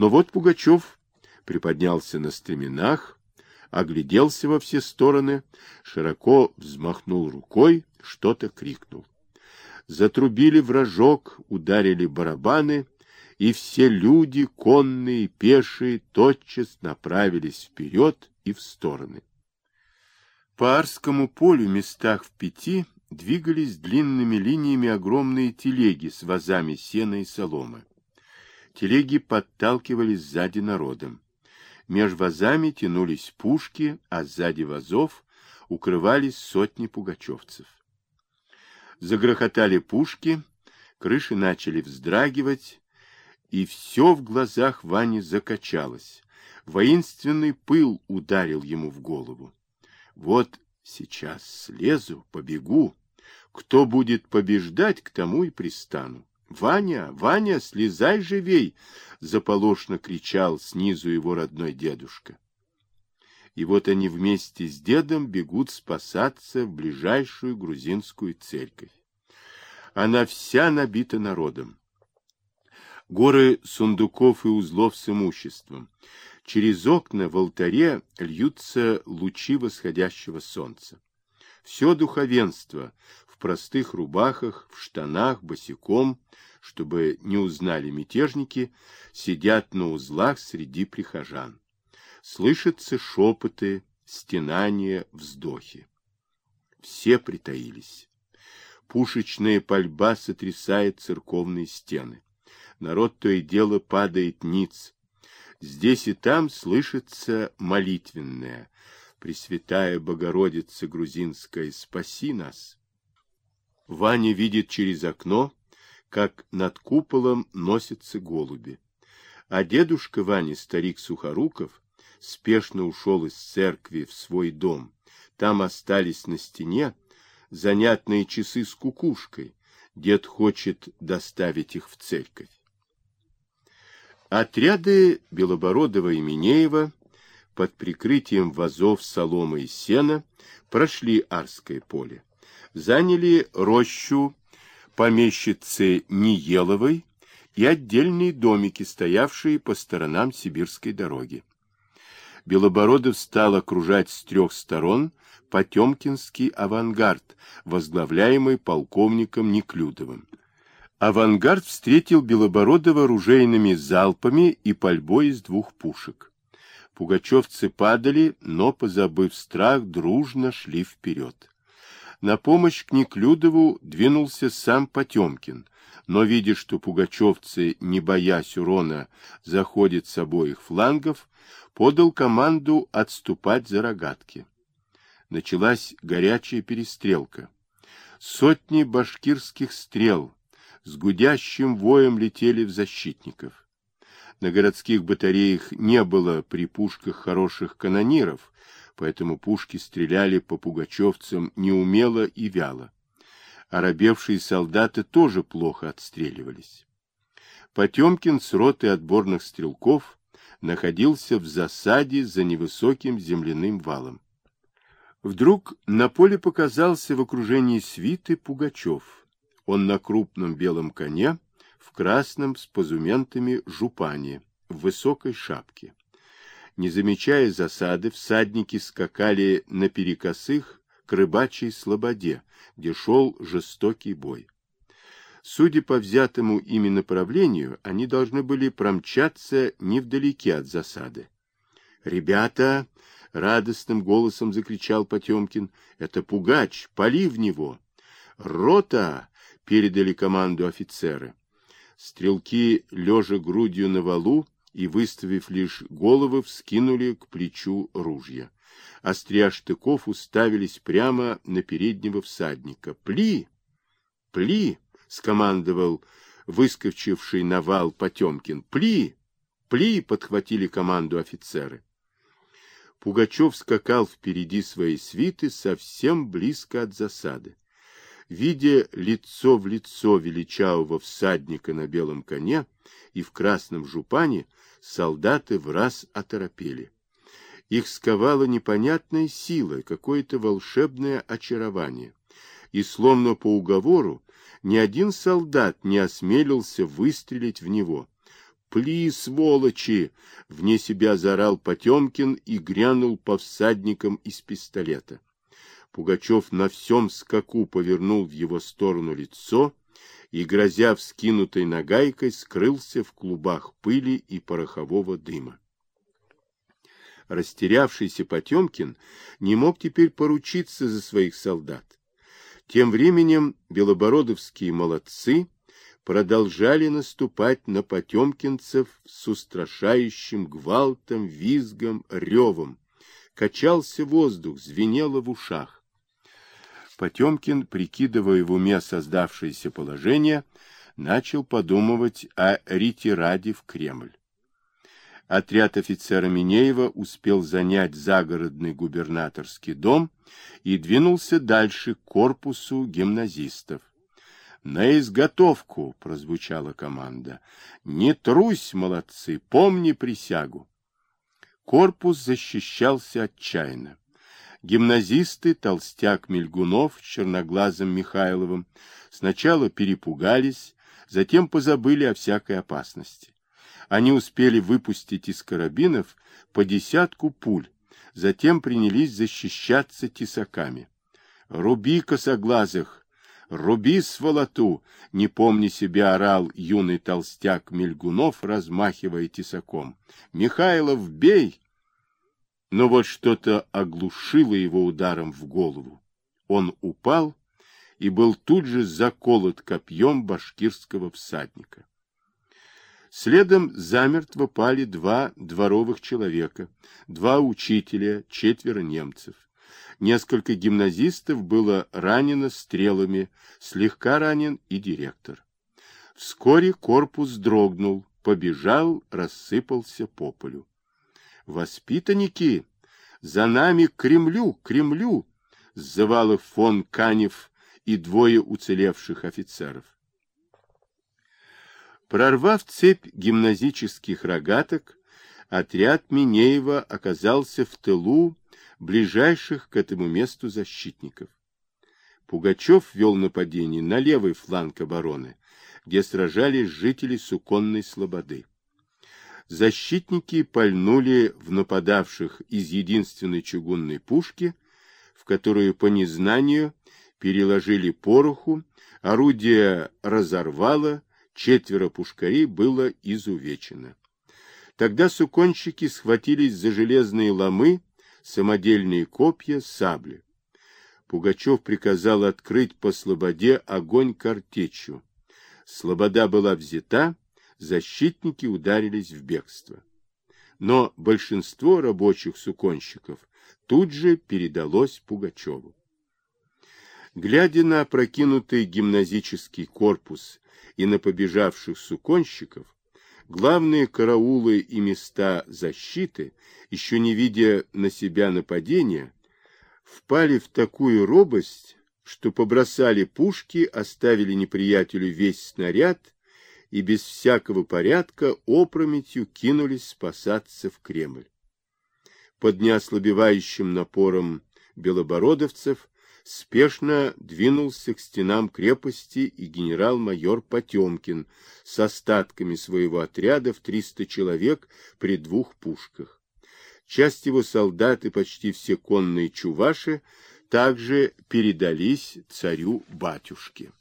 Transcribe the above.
Но вот Пугачев приподнялся на стременах, огляделся во все стороны, широко взмахнул рукой, что-то крикнул. Затрубили вражок, ударили барабаны, и все люди, конные, пешие, тотчас направились вперед и в стороны. По Арскому полю местах в пяти двигались длинными линиями огромные телеги с вазами сена и соломы. Телеги подталкивались сзади народом. Меж вазами тянулись пушки, а сзади вазов укрывались сотни пугачевцев. Загрохотали пушки, крыши начали вздрагивать, и все в глазах Вани закачалось. Воинственный пыл ударил ему в голову. Вот сейчас слезу, побегу. Кто будет побеждать, к тому и пристану. «Ваня, Ваня, слезай живей!» — заполошно кричал снизу его родной дедушка. И вот они вместе с дедом бегут спасаться в ближайшую грузинскую церковь. Она вся набита народом. Горы сундуков и узлов с имуществом. Через окна в алтаре льются лучи восходящего солнца. Все духовенство простых рубахах, в штанах, босиком, чтобы не узнали мятежники, сидят на узлах среди прихожан. Слышатся шепоты, стенания, вздохи. Все притаились. Пушечная пальба сотрясает церковные стены. Народ то и дело падает ниц. Здесь и там слышится молитвенное. Пресвятая Богородица Грузинская, спаси нас! Ваня видит через окно, как над куполом носятся голуби. А дедушка Вани, старик Сухоруков, спешно ушел из церкви в свой дом. Там остались на стене занятные часы с кукушкой. Дед хочет доставить их в церковь. Отряды Белобородова и Минеева под прикрытием вазов соломы и сена прошли Арское поле заняли рощу помещицы Ниеловой и отдельные домики, стоявшие по сторонам сибирской дороги. Белобородов стал окружать с трех сторон Потемкинский авангард, возглавляемый полковником Неклюдовым. Авангард встретил Белобородова ружейными залпами и пальбой из двух пушек. Пугачевцы падали, но, позабыв страх, дружно шли вперед. На помощь к Неклюдову двинулся сам Потемкин, но, видя, что пугачевцы, не боясь урона, заходят с обоих флангов, подал команду отступать за рогатки. Началась горячая перестрелка. Сотни башкирских стрел с гудящим воем летели в защитников. На городских батареях не было при пушках хороших канониров, поэтому пушки стреляли по пугачевцам неумело и вяло. Оробевшие солдаты тоже плохо отстреливались. Потемкин с ротой отборных стрелков находился в засаде за невысоким земляным валом. Вдруг на поле показался в окружении свиты Пугачев. Он на крупном белом коне, в красном с позументами жупане, в высокой шапке. Не замечая засады, всадники скакали на перекосых к рыбачьей слободе, где шел жестокий бой. Судя по взятому ими направлению, они должны были промчаться невдалеке от засады. «Ребята!» — радостным голосом закричал Потемкин. «Это пугач! Пали в него!» «Рота!» — передали команду офицеры. Стрелки, лежа грудью на валу, и, выставив лишь головы, вскинули к плечу ружья. Острия штыков уставились прямо на переднего всадника. «Пли! Пли!» — скомандовал выскочивший на вал Потемкин. «Пли! Пли!» — подхватили команду офицеры. Пугачев скакал впереди своей свиты совсем близко от засады. Видя лицо в лицо величавого всадника на белом коне и в красном жупане, солдаты в раз оторопели. Их сковала непонятная сила, какое-то волшебное очарование. И словно по уговору ни один солдат не осмелился выстрелить в него. Пли, сволочи! — вне себя заорал Потемкин и грянул по всадникам из пистолета. Пугачев на всем скаку повернул в его сторону лицо и, грозя вскинутой нагайкой, скрылся в клубах пыли и порохового дыма. Растерявшийся Потемкин не мог теперь поручиться за своих солдат. Тем временем белобородовские молодцы продолжали наступать на потемкинцев с устрашающим гвалтом, визгом, ревом. Качался воздух, звенело в ушах. Потемкин, прикидывая в уме создавшееся положение, начал подумывать о ретираде в Кремль. Отряд офицера Минеева успел занять загородный губернаторский дом и двинулся дальше к корпусу гимназистов. «На изготовку!» — прозвучала команда. «Не трусь, молодцы, помни присягу!» Корпус защищался отчаянно. Гимназисты, толстяк Мельгунов с черноглазым Михайловым, сначала перепугались, затем позабыли о всякой опасности. Они успели выпустить из карабинов по десятку пуль, затем принялись защищаться тесаками. «Руби косоглазых! Руби сволоту!» Не помня себя, орал юный толстяк Мельгунов, размахивая тесаком. «Михайлов, бей!» Но вот что-то оглушило его ударом в голову. Он упал и был тут же заколот копьем башкирского всадника. Следом замертво пали два дворовых человека, два учителя, четверо немцев. Несколько гимназистов было ранено стрелами, слегка ранен и директор. Вскоре корпус дрогнул, побежал, рассыпался по полю. «Воспитанники! За нами к Кремлю, к Кремлю!» — сзывал их фон Канев и двое уцелевших офицеров. Прорвав цепь гимназических рогаток, отряд Минеева оказался в тылу ближайших к этому месту защитников. Пугачев вел нападение на левый фланг обороны, где сражались жители Суконной Слободы. Защитники пальнули в нападавших из единственной чугунной пушки, в которую по незнанию переложили пороху, орудие разорвало, четверо пушкарей было изувечено. Тогда суконщики схватились за железные ломы, самодельные копья, сабли. Пугачев приказал открыть по слободе огонь картечью. Слобода была взята, защитники ударились в бегство. Но большинство рабочих суконщиков тут же передалось Пугачеву. Глядя на опрокинутый гимназический корпус и на побежавших суконщиков, главные караулы и места защиты, еще не видя на себя нападения, впали в такую робость, что побросали пушки, оставили неприятелю весь снаряд и без всякого порядка опрометью кинулись спасаться в Кремль. Под неослабевающим напором белобородовцев спешно двинулся к стенам крепости и генерал-майор Потемкин с остатками своего отряда в 300 человек при двух пушках. Часть его солдат и почти все конные чуваши также передались царю-батюшке.